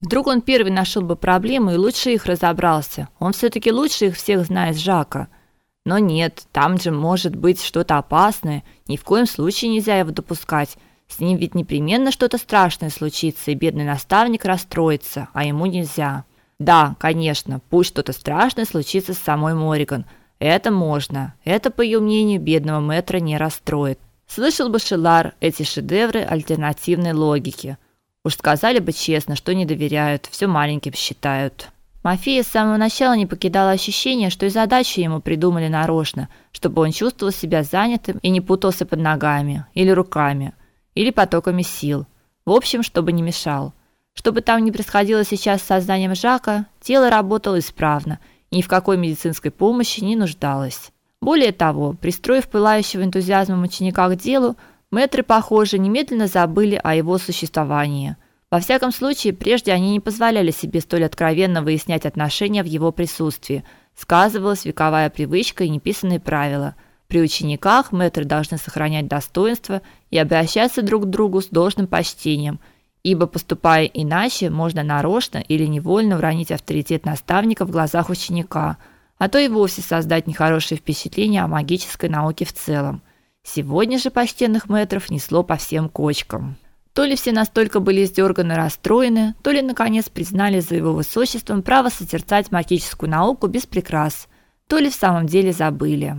Вдруг он первый нашел бы проблемы и лучше их разобрался. Он все таки лучше их всех знает Жака. Но нет, там же может быть что-то опасное. Ни в коем случае нельзя его допускать. С ним ведь непременно что-то страшное случится, и бедный наставник расстроится, а ему нельзя. Да, конечно, пусть что-то страшное случится с самой Мориган. Это можно. Это, по ее мнению, бедного метра не расстроит. Слышал бы Шелар эти шедевры альтернативной логики. Уж сказали бы честно, что не доверяют, все маленьким считают. Мафия с самого начала не покидала ощущение, что и задачу ему придумали нарочно, чтобы он чувствовал себя занятым и не путался под ногами или руками, или потоками сил. В общем, чтобы не мешал. Что бы там ни происходило сейчас с сознанием Жака, тело работало исправно и ни в какой медицинской помощи не нуждалось. Более того, пристроив пылающего энтузиазмом ученика к делу, мэтры, похоже, немедленно забыли о его существовании. Во всяком случае, прежде они не позволяли себе столь откровенно выяснять отношения в его присутствии. Сказывалась вековая привычка и неписанные правила. При учениках мэтры должны сохранять достоинство и обращаться друг к другу с должным почтением – ибо поступая иначе, можно нарочно или невольно уронить авторитет наставника в глазах ученика, а то и вовсе создать нехорошее впечатление о магической науке в целом. Сегодня же почтенных метров несло по всем кочкам. То ли все настолько были издерганы и расстроены, то ли наконец признали за его высочеством право созерцать магическую науку без прикрас, то ли в самом деле забыли.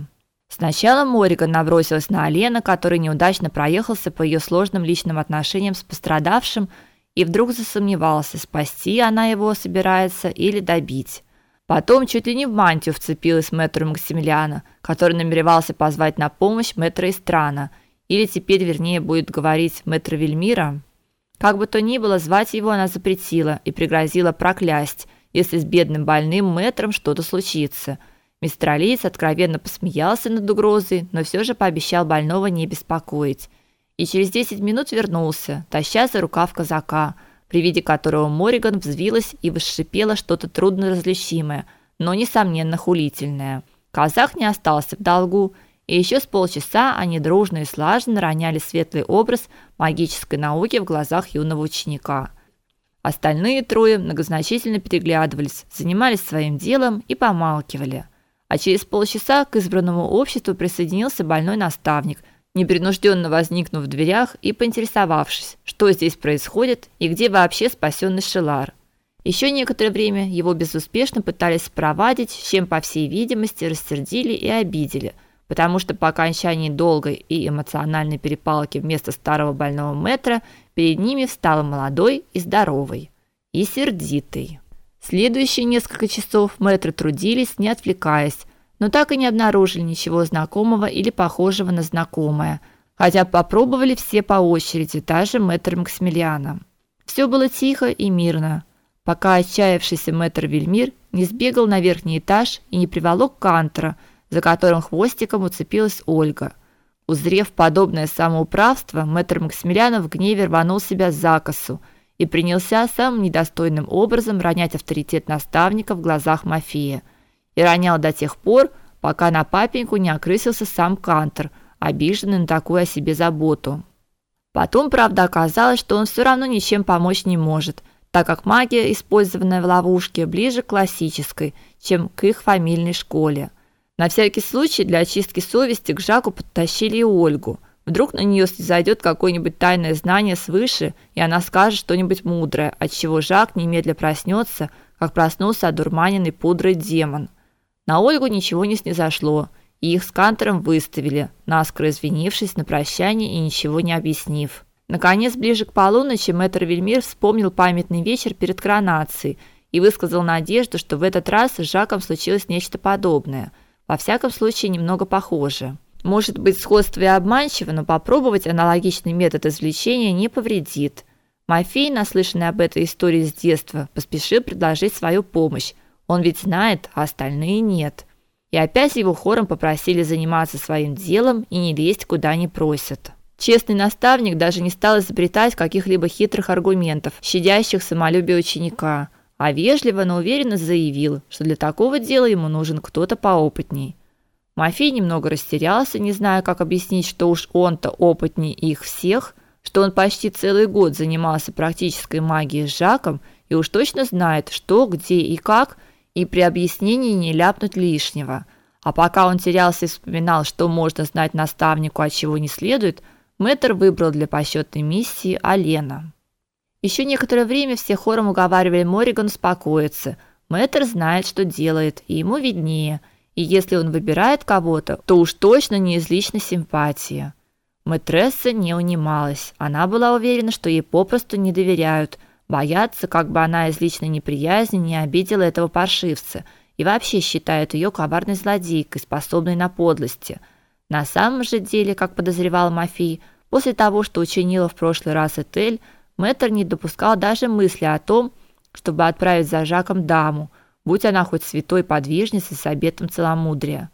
Сначала Мориган набросилась на Алена, который неудачно проехался по ее сложным личным отношениям с пострадавшим, и вдруг засомневался, спасти она его собирается или добить. Потом чуть ли не в мантию вцепилась мэтру Максимилиана, который намеревался позвать на помощь мэтра Истрана, или теперь, вернее, будет говорить мэтра Вельмира. Как бы то ни было, звать его она запретила и пригрозила проклясть, если с бедным больным мэтром что-то случится – Мистер Алиец откровенно посмеялся над угрозой, но все же пообещал больного не беспокоить. И через 10 минут вернулся, таща за рукав казака, при виде которого Мориган взвилась и восшипела что-то трудноразличимое, но несомненно хулительное. Казак не остался в долгу, и еще с полчаса они дружно и слаженно роняли светлый образ магической науки в глазах юного ученика. Остальные трое многозначительно переглядывались, занимались своим делом и помалкивали – а через полчаса к избранному обществу присоединился больной наставник, непринужденно возникнув в дверях и поинтересовавшись, что здесь происходит и где вообще спасенный Шелар. Еще некоторое время его безуспешно пытались спровадить, чем, по всей видимости, рассердили и обидели, потому что по окончании долгой и эмоциональной перепалки вместо старого больного метра перед ними встал молодой и здоровый, и сердитый. Следующие несколько часов мэтры трудились, не отвлекаясь, но так и не обнаружили ничего знакомого или похожего на знакомое, хотя попробовали все по очереди, даже мэтр Максимилиана. Все было тихо и мирно, пока отчаявшийся мэтр Вельмир не сбегал на верхний этаж и не приволок Кантера, за которым хвостиком уцепилась Ольга. Узрев подобное самоуправство, мэтр Максимилиан в гневе рванул себя за косу – и принялся самым недостойным образом ронять авторитет наставника в глазах Мафии. И ронял до тех пор, пока на папеньку не окрысился сам Кантер, обиженный на такую о себе заботу. Потом, правда, оказалось, что он все равно ничем помочь не может, так как магия, использованная в ловушке, ближе к классической, чем к их фамильной школе. На всякий случай для очистки совести к Жаку подтащили и Ольгу – Вдруг на нее зайдет какое-нибудь тайное знание свыше, и она скажет что-нибудь мудрое, от чего Жак немедля проснется, как проснулся одурманенный пудрой демон. На Ольгу ничего не снизошло, и их с Кантором выставили, наскоро извинившись на прощание и ничего не объяснив. Наконец, ближе к полуночи мэтр Вельмир вспомнил памятный вечер перед коронацией и высказал надежду, что в этот раз с Жаком случилось нечто подобное, во всяком случае немного похожее. Может быть, сходство и обманчиво, но попробовать аналогичный метод извлечения не повредит. Мафей, наслышанный об этой истории с детства, поспешил предложить свою помощь. Он ведь знает, а остальные нет. И опять его хором попросили заниматься своим делом и не лезть куда не просят. Честный наставник даже не стал изобретать каких-либо хитрых аргументов, щадящих самолюбие ученика, а вежливо, но уверенно заявил, что для такого дела ему нужен кто-то поопытней. Мафей немного растерялся, не зная, как объяснить, что уж он-то опытнее их всех, что он почти целый год занимался практической магией с Жаком и уж точно знает, что, где и как, и при объяснении не ляпнуть лишнего. А пока он терялся и вспоминал, что можно знать наставнику, а чего не следует, Мэтр выбрал для посчетной миссии Алена. Еще некоторое время все хором уговаривали Мориган успокоиться. Мэтр знает, что делает, и ему виднее. И если он выбирает кого-то, то уж точно не из личной симпатии. Мэтресса не унималась. Она была уверена, что ей попросту не доверяют, боятся, как бы она из личной неприязни не обидела этого паршивца, и вообще считают ее коварной злодейкой, способной на подлости. На самом же деле, как подозревал Мафий, после того, что учинила в прошлый раз Этель, Мэтр не допускал даже мысли о том, чтобы отправить за Жаком даму, будь она хоть святой подвижницей с обетом целомудрия.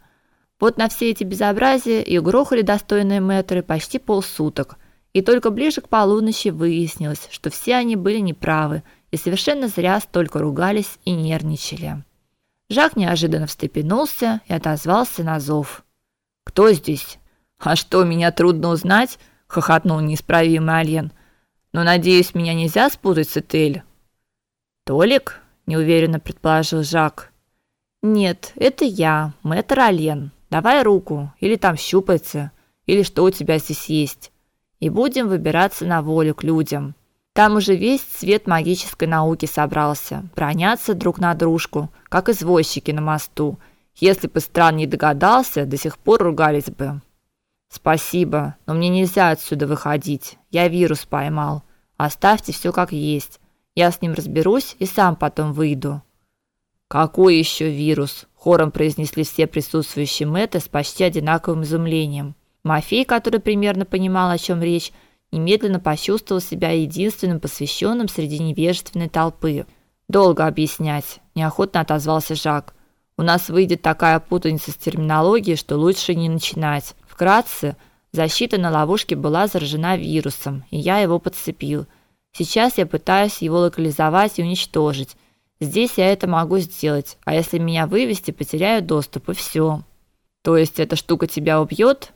Вот на все эти безобразия и грохали достойные мэтры почти полсуток, и только ближе к полуночи выяснилось, что все они были неправы и совершенно зря столько ругались и нервничали. Жак неожиданно встрепенулся и отозвался на зов. «Кто здесь?» «А что, меня трудно узнать?» — хохотнул неисправимый Ален. «Но, надеюсь, меня нельзя спутать с Этель?» «Толик?» — неуверенно предположил Жак. «Нет, это я, мэтр Ален. Давай руку, или там щупальце, или что у тебя здесь есть. И будем выбираться на волю к людям. Там уже весь цвет магической науки собрался, броняться друг на дружку, как извозчики на мосту. Если бы стран не догадался, до сих пор ругались бы». «Спасибо, но мне нельзя отсюда выходить. Я вирус поймал. Оставьте все как есть. Я с ним разберусь и сам потом выйду. Какой еще вирус? хором произнесли все присутствующие мэты с почти одинаковым изумлением. Мафей, который примерно понимал, о чем речь, немедленно почувствовал себя единственным посвященным среди невежественной толпы. Долго объяснять, неохотно отозвался Жак. У нас выйдет такая путаница с терминологией, что лучше не начинать. Вкратце, защита на ловушке была заражена вирусом, и я его подцепил. Сейчас я пытаюсь его локализовать и уничтожить. Здесь я это могу сделать, а если меня вывести, потеряю доступ и все. То есть эта штука тебя убьет?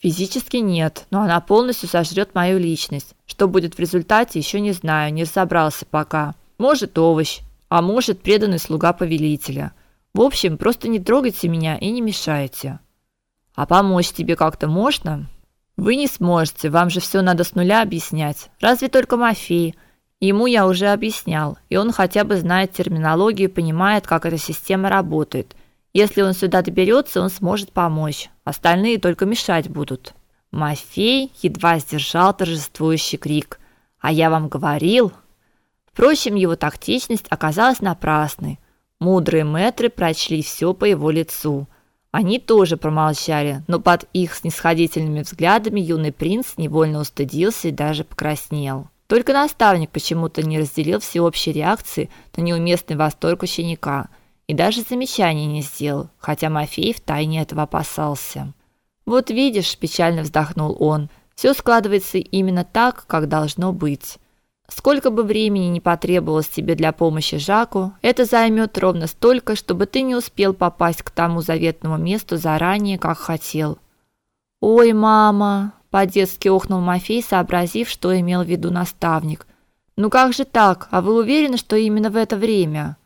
Физически нет, но она полностью сожрет мою личность. Что будет в результате, еще не знаю, не разобрался пока. Может, овощ, а может, преданный слуга повелителя. В общем, просто не трогайте меня и не мешайте. А помочь тебе как-то можно? Вы не сможете, вам же все надо с нуля объяснять. Разве только Мафей. Ему я уже объяснял, и он хотя бы знает терминологию понимает, как эта система работает. Если он сюда доберется, он сможет помочь. Остальные только мешать будут. Мафей едва сдержал торжествующий крик. А я вам говорил. Впрочем, его тактичность оказалась напрасной. Мудрые мэтры прочли все по его лицу. Они тоже промолчали, но под их снисходительными взглядами юный принц невольно устыдился и даже покраснел. Только наставник почему-то не разделил всеобщей реакции на неуместный восторг ученика и даже замечания не сделал, хотя Мафей втайне этого опасался. «Вот видишь», – печально вздохнул он, – «все складывается именно так, как должно быть». Сколько бы времени не потребовалось тебе для помощи Жаку, это займет ровно столько, чтобы ты не успел попасть к тому заветному месту заранее, как хотел. Ой, мама, по-детски охнул Мафей, сообразив, что имел в виду наставник. Ну как же так? А вы уверены, что именно в это время?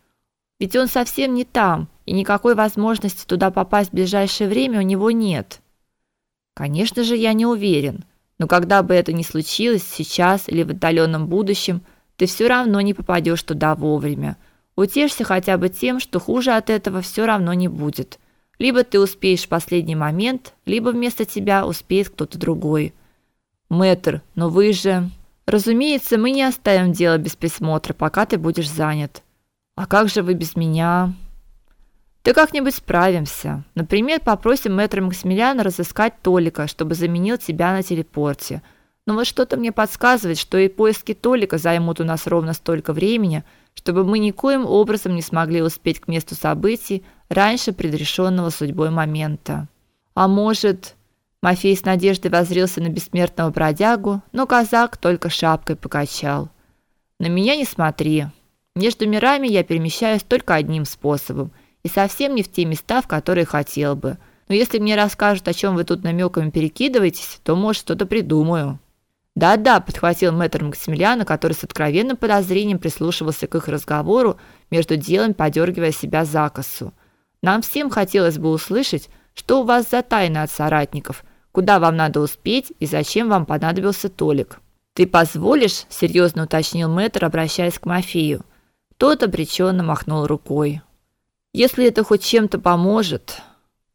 Ведь он совсем не там, и никакой возможности туда попасть в ближайшее время у него нет. Конечно же, я не уверен. Но когда бы это ни случилось, сейчас или в отдаленном будущем, ты все равно не попадешь туда вовремя. Утешься хотя бы тем, что хуже от этого все равно не будет. Либо ты успеешь в последний момент, либо вместо тебя успеет кто-то другой. Мэтр, но вы же... Разумеется, мы не оставим дело без присмотра, пока ты будешь занят. А как же вы без меня? Да как-нибудь справимся. Например, попросим мэтра Максимилиана разыскать Толика, чтобы заменил тебя на телепорте. Но вот что-то мне подсказывает, что и поиски Толика займут у нас ровно столько времени, чтобы мы никоим образом не смогли успеть к месту событий раньше предрешенного судьбой момента. А может, Мафей с надеждой воззрился на бессмертного бродягу, но казак только шапкой покачал. На меня не смотри. Между мирами я перемещаюсь только одним способом – и совсем не в те места, в которые хотел бы. Но если мне расскажут, о чем вы тут намеками перекидываетесь, то, может, что-то придумаю. Да-да, подхватил мэтр Максимилиана, который с откровенным подозрением прислушивался к их разговору, между делом подергивая себя за косу. Нам всем хотелось бы услышать, что у вас за тайна от соратников, куда вам надо успеть и зачем вам понадобился Толик. Ты позволишь, серьезно уточнил мэтр, обращаясь к Мафию. Тот обреченно махнул рукой. Если это хоть чем-то поможет,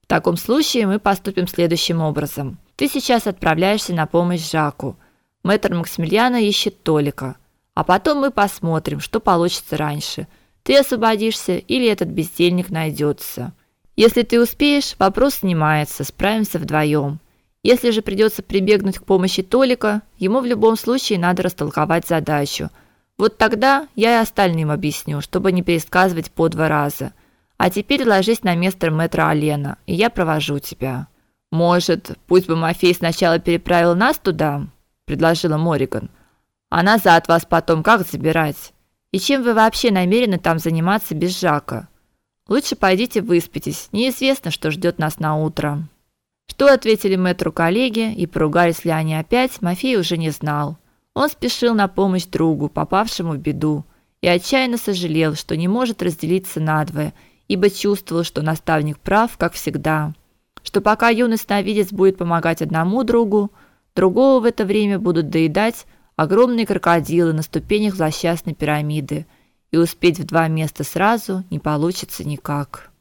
в таком случае мы поступим следующим образом. Ты сейчас отправляешься на помощь Жаку. Мэтр Максимилиана ищет Толика. А потом мы посмотрим, что получится раньше. Ты освободишься или этот бездельник найдется. Если ты успеешь, вопрос снимается, справимся вдвоем. Если же придется прибегнуть к помощи Толика, ему в любом случае надо растолковать задачу. Вот тогда я и остальным объясню, чтобы не пересказывать по два раза. А теперь ложись на место мэтра Алена, и я провожу тебя. Может, пусть бы Мафей сначала переправил нас туда? предложила Мориган. А назад вас потом как забирать? И чем вы вообще намерены там заниматься без Жака? Лучше пойдите выспитесь. Неизвестно, что ждет нас на утро. Что ответили мэтру коллеги и поругались ли они опять, Мафей уже не знал. Он спешил на помощь другу, попавшему в беду, и отчаянно сожалел, что не может разделиться надвое, ибо чувствовал, что наставник прав, как всегда. Что пока юный сновидец будет помогать одному другу, Другого в это время будут доедать огромные крокодилы на ступенях злосчастной пирамиды, и успеть в два места сразу не получится никак.